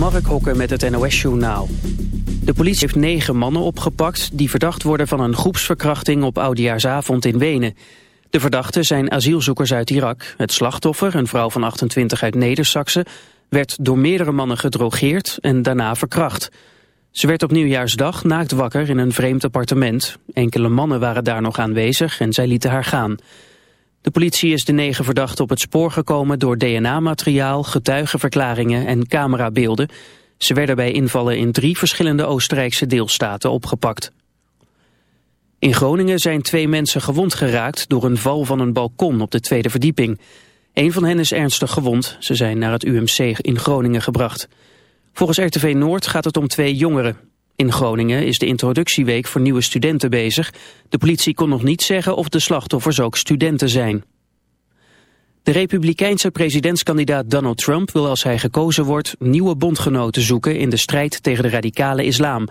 Mark Hokker met het NOS-journaal. De politie heeft negen mannen opgepakt die verdacht worden van een groepsverkrachting op Oudejaarsavond in Wenen. De verdachten zijn asielzoekers uit Irak. Het slachtoffer, een vrouw van 28 uit Neder-Saxe, werd door meerdere mannen gedrogeerd en daarna verkracht. Ze werd op nieuwjaarsdag naakt wakker in een vreemd appartement. Enkele mannen waren daar nog aanwezig en zij lieten haar gaan. De politie is de negen verdachten op het spoor gekomen door DNA-materiaal, getuigenverklaringen en camerabeelden. Ze werden bij invallen in drie verschillende Oostenrijkse deelstaten opgepakt. In Groningen zijn twee mensen gewond geraakt door een val van een balkon op de tweede verdieping. Een van hen is ernstig gewond. Ze zijn naar het UMC in Groningen gebracht. Volgens RTV Noord gaat het om twee jongeren. In Groningen is de introductieweek voor nieuwe studenten bezig. De politie kon nog niet zeggen of de slachtoffers ook studenten zijn. De republikeinse presidentskandidaat Donald Trump wil als hij gekozen wordt nieuwe bondgenoten zoeken in de strijd tegen de radicale islam.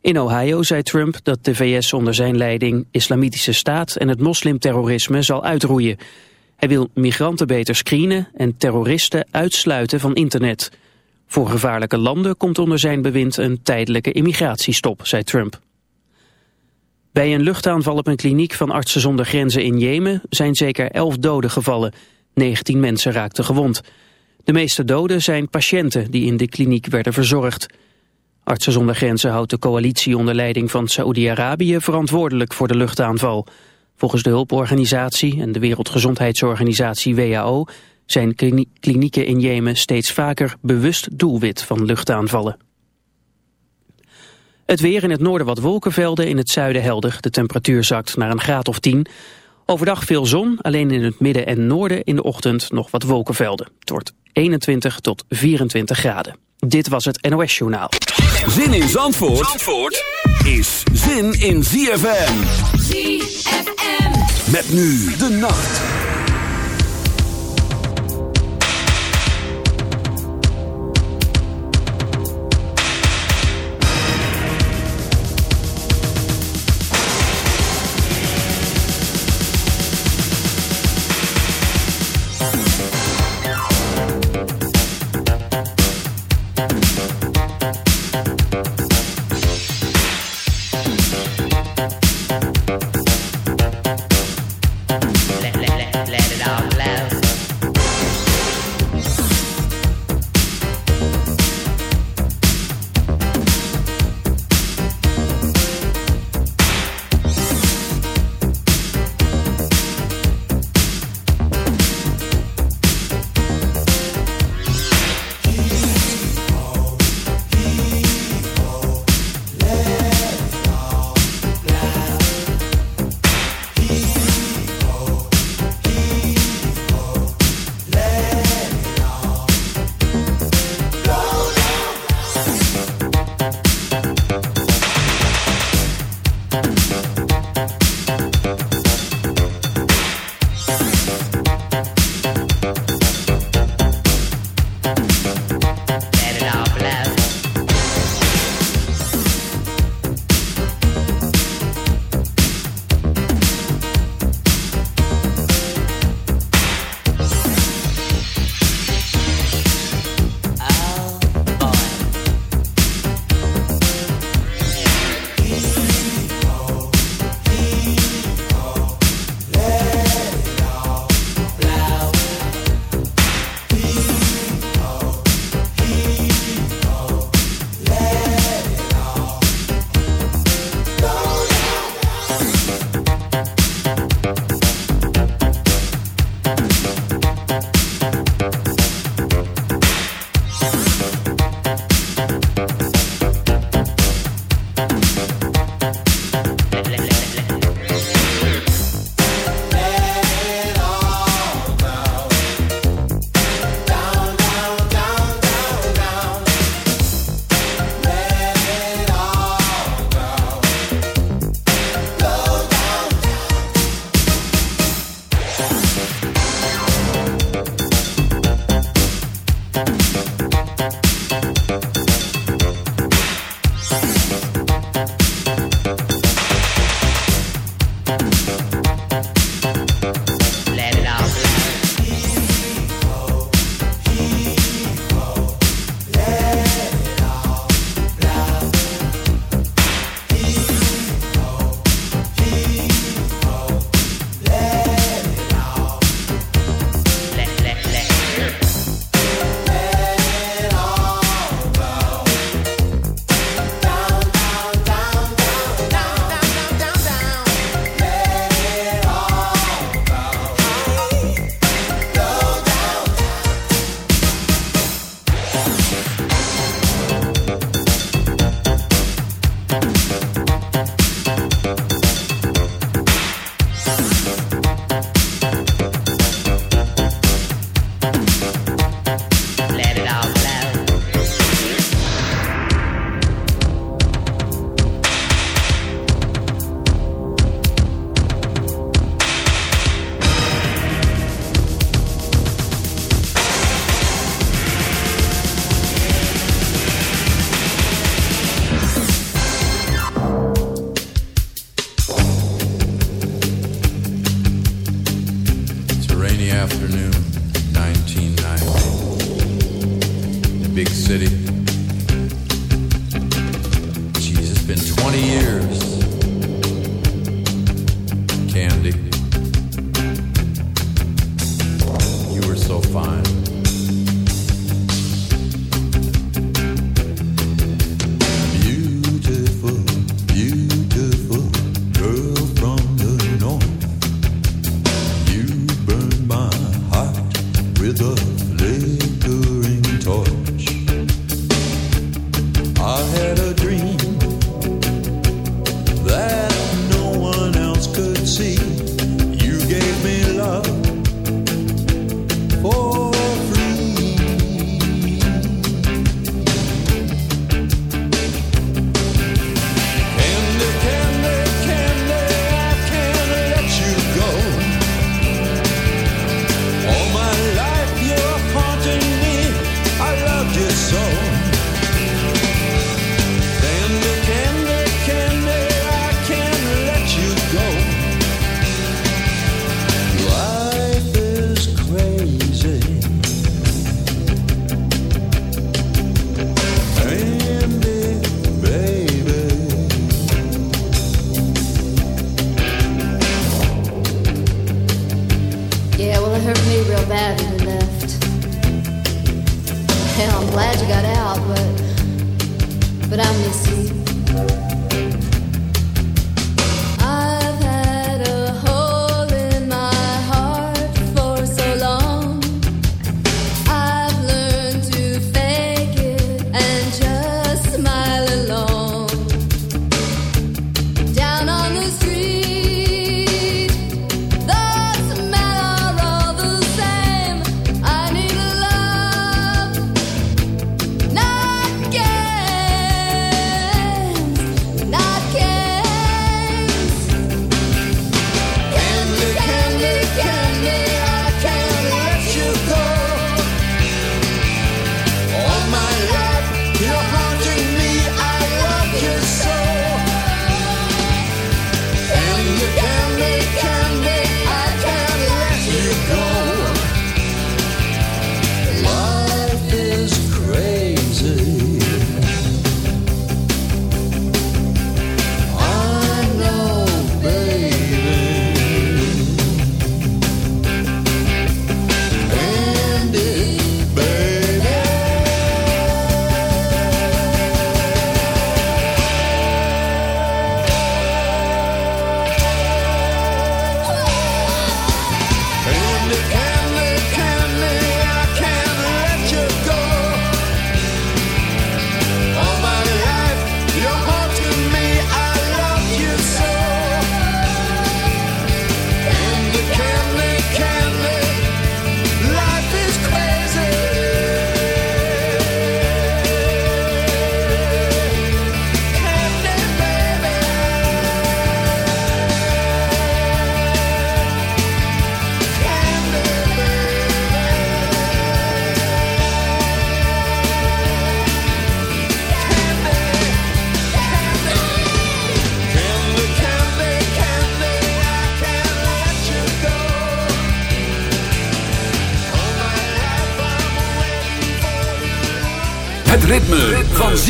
In Ohio zei Trump dat de VS onder zijn leiding islamitische staat en het moslimterrorisme zal uitroeien. Hij wil migranten beter screenen en terroristen uitsluiten van internet. Voor gevaarlijke landen komt onder zijn bewind een tijdelijke immigratiestop, zei Trump. Bij een luchtaanval op een kliniek van Artsen zonder Grenzen in Jemen zijn zeker elf doden gevallen. 19 mensen raakten gewond. De meeste doden zijn patiënten die in de kliniek werden verzorgd. Artsen zonder Grenzen houdt de coalitie onder leiding van Saoedi-Arabië verantwoordelijk voor de luchtaanval. Volgens de hulporganisatie en de Wereldgezondheidsorganisatie WHO zijn klinieken in Jemen steeds vaker bewust doelwit van luchtaanvallen. Het weer in het noorden wat wolkenvelden, in het zuiden helder. De temperatuur zakt naar een graad of 10. Overdag veel zon, alleen in het midden en noorden in de ochtend nog wat wolkenvelden. Het wordt 21 tot 24 graden. Dit was het NOS Journaal. Zin in Zandvoort, Zandvoort is zin in ZFM. ZFM. Met nu de nacht.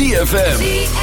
ZFM.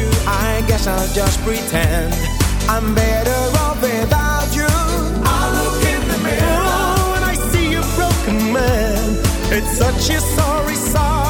you, I guess I'll just pretend I'm better off without you. I look in the mirror oh, and I see a broken man. It's such a sorry sight.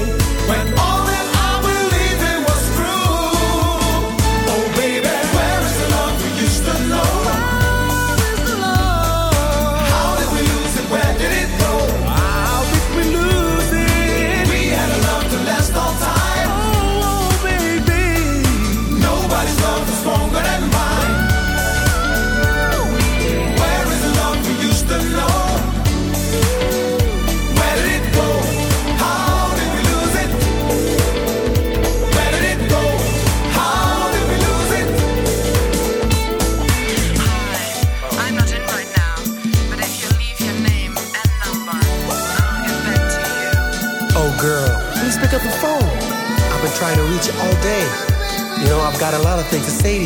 nothing to say.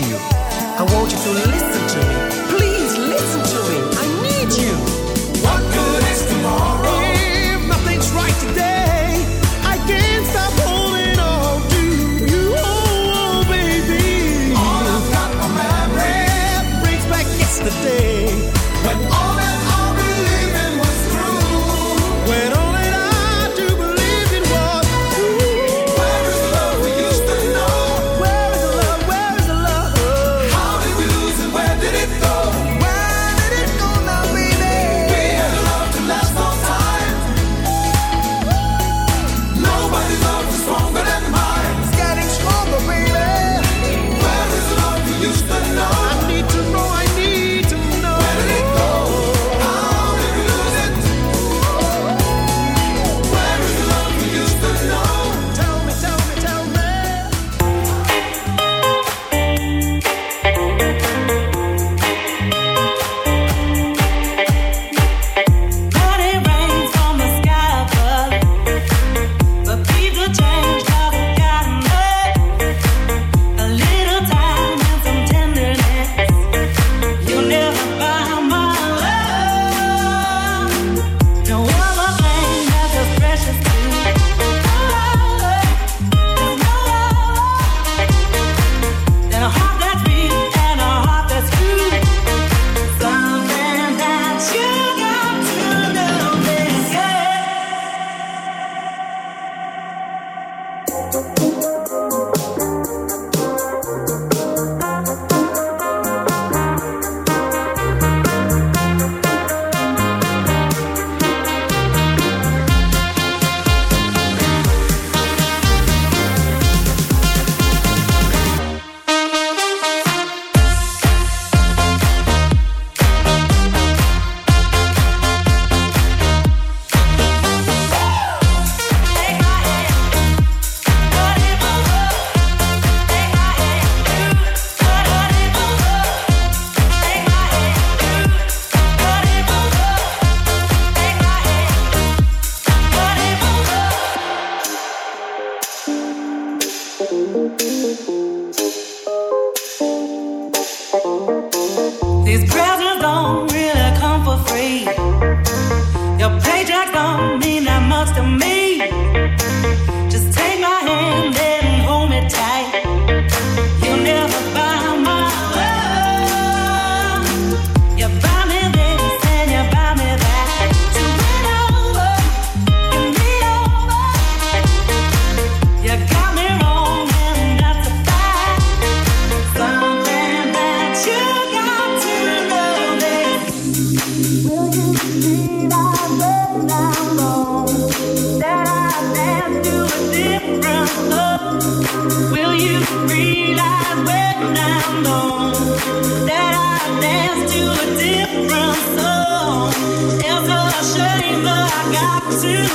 You.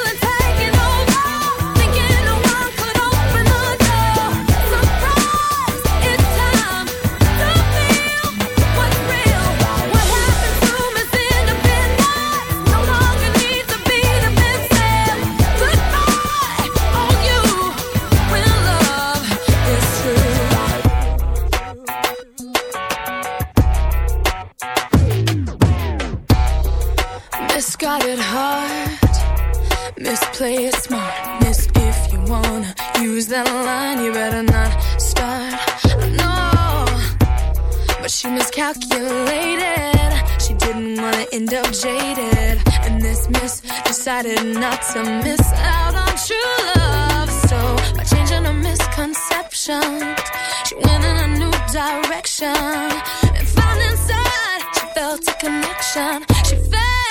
end up jaded. And this miss decided not to miss out on true love. So by changing a misconception, she went in a new direction. And found inside, she felt a connection. She felt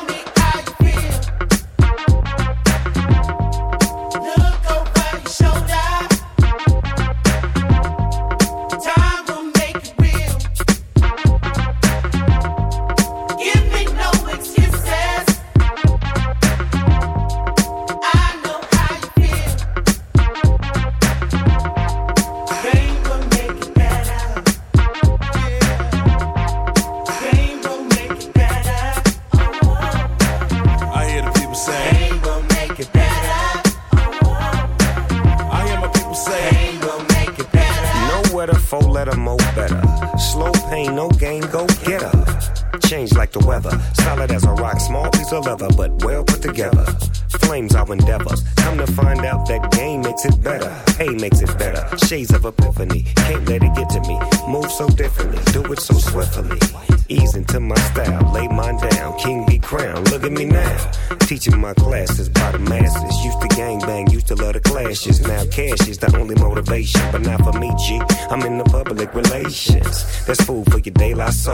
I'm in the public relations. That's food for your daylight soul.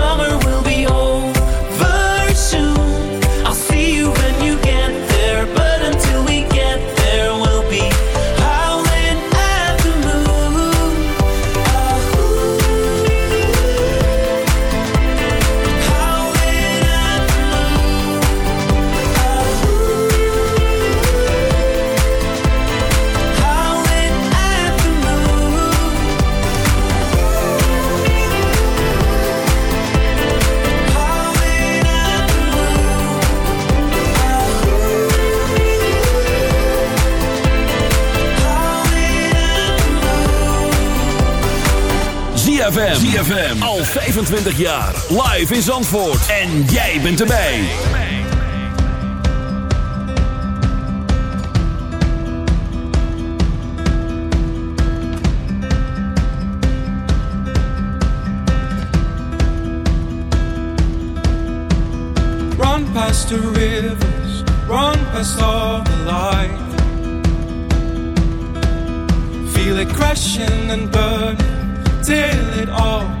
25 jaar. Live in Zandvoort. En jij bent erbij. Run past the rivers, run past all the light. Feel it crashing and burning till it all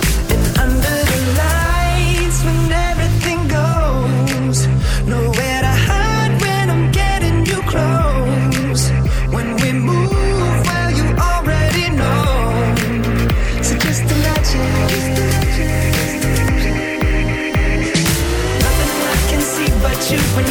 You when